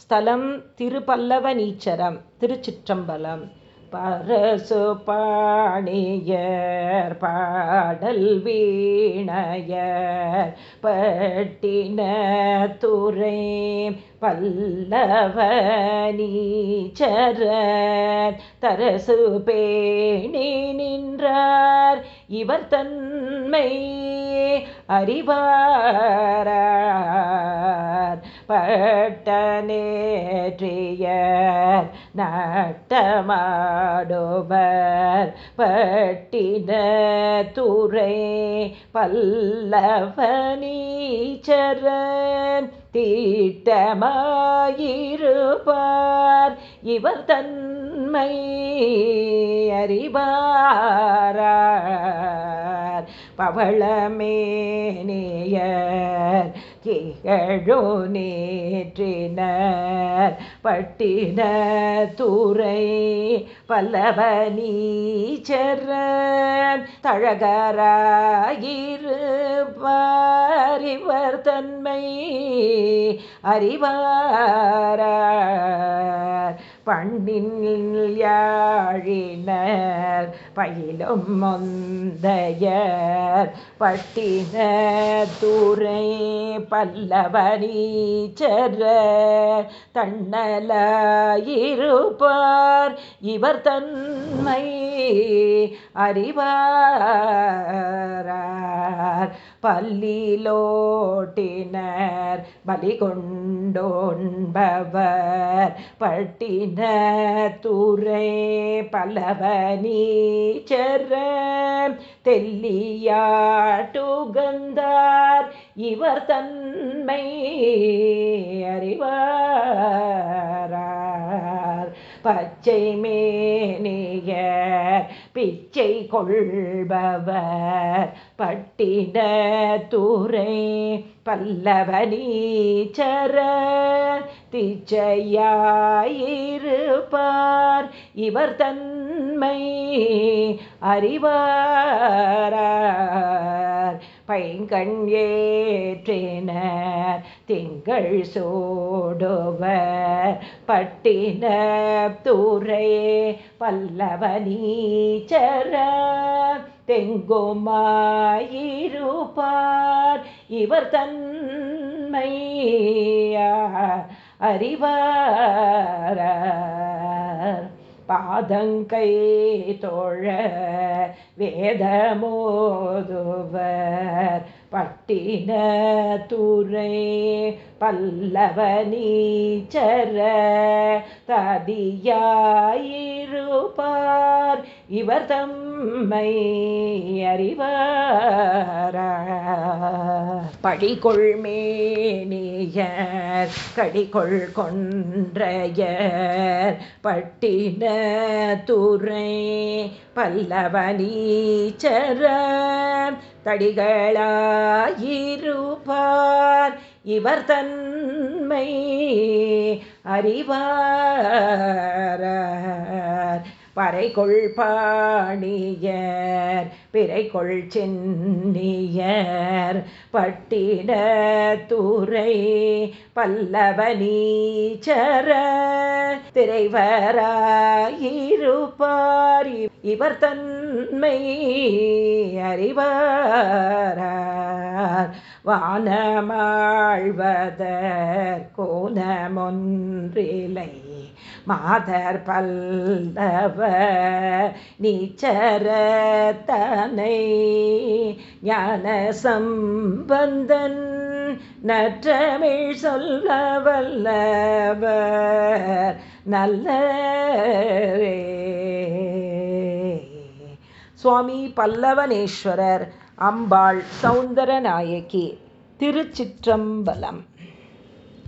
ஸ்தலம் திருப்பல்லவனீச்சரம் திருச்சிற்றம்பலம். பரசு பாணியர் பாடல் வீணையர் பட்டின துறை பல்லவனீச்சர தரசு பேணி நின்றார். இவர் தன்மை அறிவார பட்ட நேற்றியர் நட்டமாடுவர். பட்டின துறை பல்லவனீச்சரன் தீட்டமாயிருப்பார். இவர் தன்மை அறிவாரார் பவளமேனியர் திகழோ நேற்றினர் பட்டின துறை பல்லவனீச்சரன் தழகராயிருப்பார் தன்மை அறிவாரா பண்ணின் யாழினர் பயிலும் மொந்தையர் பட்டின துறை பல்லவரீச்சர தன்னலாயிருப்பார் இவர் தன்மை அறிவார் பல்லிலோட்டினர் பலி கொண்டோன்பவர் பட்டின துறை பலவனீச்சர தெல்லியாட்டுகந்தார் இவர் தன்மை அறிவார் பச்சை மேனியர் பிச்சை கொள்பவர். பட்டிட துறை பல்லவனீச்சர திஜையாயிருப்பார் இவர் தன்மை அறிவாரார். பைங்கண் ஏற்றினர் திங்கள் சோடுவர். பட்டின தூரே பல்லவனீச்சர தெங்குமாயிருப்பார். இவர் தன்மையா அறிவார பாதங்கை தோழ வேதமோதுவர். பட்டின துறை பல்லவனீச்சர ததியாயிருப்பார். இவர் தம் தம்மை அறிவார? படிகொள் மேனியர் கடிகொள் கொன்றையர் பட்டின துறை பல்லவனீச்சர தடிகளாயிருப்பார். இவர் தன்மை அறிவார் பறைகொள் பாணியர் பிறைகொள் சென்னியர் பட்டின துறை பல்லவனீச்சர திரைவராயிருப்பார். இவர் தன்மை அறிவாரார். வானமாழ்வதர் கோணமொன்றிலை மாதர் பல்லவ நீச்சரத்தனை ஞான சம்பந்தன் நற்றமிழ் சொல்ல வல்லவர் நல்லரே சுவாமி பல்லவனேஸ்வரர் அம்பாள் சௌந்தரநாயகி திருச்சிற்றம்பலம்.